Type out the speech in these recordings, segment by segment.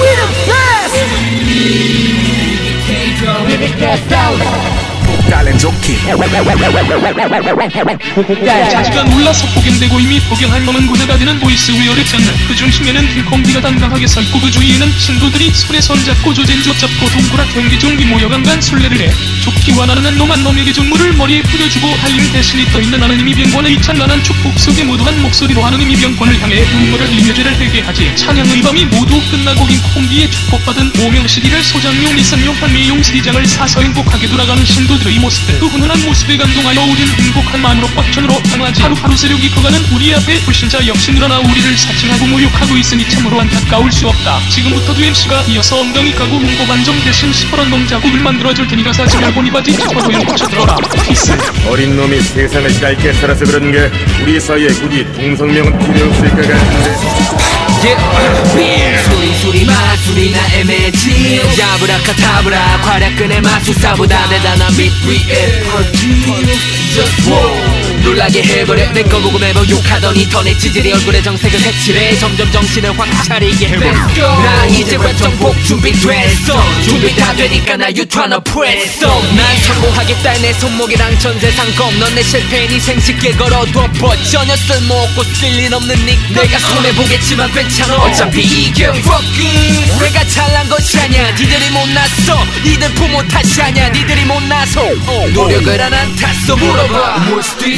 We're 달렌 좋기 자지가 놀라서 폭행되고 이미 폭행한 놈은 고자가 되는 보이스 웨어의 장르 그 중심에는 킹콩비가 당당하게 서 있고 그 주위에는 신도들이 손에 손잡고 조젠조 잡고 동그랗 경기 중기 모여간간 술래를 해. 좋기와 나는 놈한 놈에게 준물을 머리에 뿌려주고 할림 대신이 떠있는 하느님이 병권의 이 찬란한 축복 속에 무도한 목소리로 하느님이 병권을 향해 눈물을 흘리며 죄를 되게 하지. 찬양의 밤이 모두 끝나고 킹콩비의 축복받은 오명시리를 소장용 이선용 판미용 시장을 사서 행복하게 돌아가는 신도들의 모습들 그 훈훈한 모습에 감동하여 우린 행복한 마음으로 꽉천으로 향하지. 하루하루 세력이 커가는 우리 앞에 불신자 역시 늘어나 우리를 사칭하고 모욕하고 있으니 참으로 안타까울 수 없다. 지금부터도 MC가 이어서 엉덩이 까고 홍보 반점 대신 시퍼런 농자국을 만들어줄 테니까 사지말 보니 바지 짚어도 형 붙여들어라. 피스. 어린 놈이 세상을 짧게 살아서 그런 게 우리 사이에 굳이 동성명은 필요 없을 것 같은데 수리 수리 마술이나 애매지 야브라카타브라 과략근의 마술사보다 대단한 빛 위에 Just wow 놀라게 해버려. 내 거 보고 매번 욕하더니 터내 지질이 얼굴에 정색을 해칠해. 점점 정신을 확 차리게 해나 이제 랩정복 준비됐어. 준비 다 되니까 나 press on 난 성공하겠다 내 손목이랑 전세상검. 넌 내 실패니 생식길 걸어둬버 전혀 쓸모없고 쓸일 없는 닉 내가 손해보겠지만 괜찮아. 어차피 이게 fuck 내가 잘난 것이 아냐 니들이 못났어. 니들 부모 탓이 아냐. 니들이 못 나서 노력을 안 한 탓도 물어봐.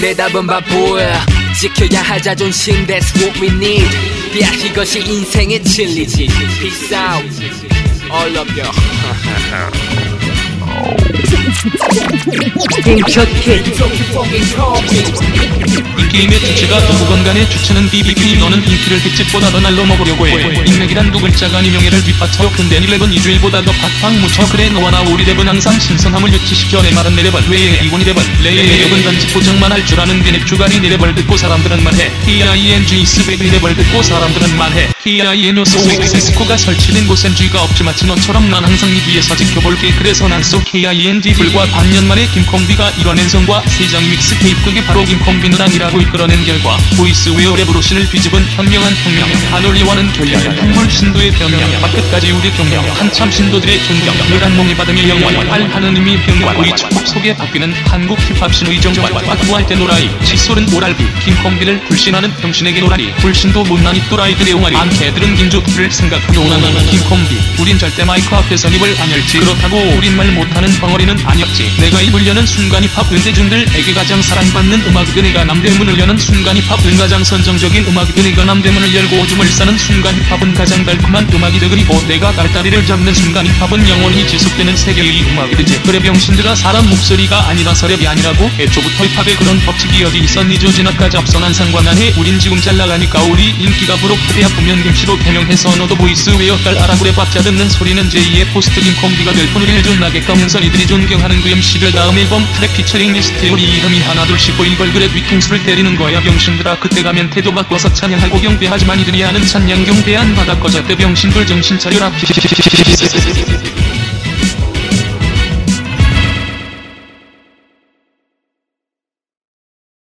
내 답은 바보야. 지켜야 할 자존심 That's what we need. 야 이것이 인생의 진리지. Peace out. All of you 이 게임의 주체가 누구건 간의 주체는 BBB 너는 인기를 빛집보다 더 날로 먹으려고 해 인맥이란 두 글자가 네 명예를 뒷받쳐 근데 니 랩은 이주일보다 더 팍팍 묻혀 그래 너와 나 우리 랩은 항상 신선함을 유치시켜 내 말은 내 랩은 왜의 이곤이 랩은 레의 랩은 단지 포장만 할 줄 아는 게내 주간이 내 랩을 듣고 사람들은 말해 T-I-N-G 스백이 랩을 듣고 사람들은 말해 T-I-N-O 스웨이 스코가 설치된 곳엔 쥐가 없지 마치 너처럼 난 항상 네 뒤에서 지켜볼게 그래서 난 쏘 K-I-N-G 불과 반년 만에 김콩비가 이뤄낸 성과 세장 믹스테이프 그게 바로 김콩비 누랑이라고 이끌어낸 결과 보이스웨어 랩으로 신을 뒤집은 현명한 혁명. 한올리와는 결렬 한물 신도의 변명. 끝까지 우리 경명. 한참 신도들의 존경. 노란 몸이 받으며 영원 할 하느님이 우리 축복 속에 바뀌는 한국 힙합 신의 정관 빠꾸할 때 노라이. 칫솔은 오랄비. 김콩비를 불신하는 병신에게 노라리. 불신도 못난이 또라이들의 옹알이. 안 개들은 김조트를 생각하며 오나나는 김콩비 우린 절대 마이크 앞에서 입을 안 열지. 그렇다고 우린 말 못하는 벙어리는 아니었지. 내가 입을 여는 순간 힙합 은대중들에게 가장 사랑받는 음악이든 내가 남대문을 여는 순간 힙합 은 가장 선정적인 음악이든 내가 남대문을 열고 오줌을 싸는 순간 힙합은 가장 달콤한 음악이드 그리고 내가 달다리를 잡는 순간 힙합은 영원히 지속되는 세계의 음악이드지. 그래 병신들아 사람 목소리가 아니라서 랩이 아니라고? 애초부터 힙합에 그런 법칙이 어디 있었니 조지나까지 앞서난 상관안해? 우린 지금 잘 나가니까 우리 인기가 부록돼야 보면 김씨로 개명해서 너도 보이스 웨어 딸 아라구레 박자 듣는 소리는 제2의 포스트 김콩비가 될 뿐을 해준나게 까면 서 이들이 존경하는 그 MC들 다음 앨범 트랙 피처링 우리 이름이 하나 둘씩 보인 걸 그래 뒤통수를 때리는 거야 병신들아 그때 가면 태도 바꿔서 찬양하고 경배하지만 이들이 하는 찬양 경배 안 받아 꺼졌대 병신들 정신 차려라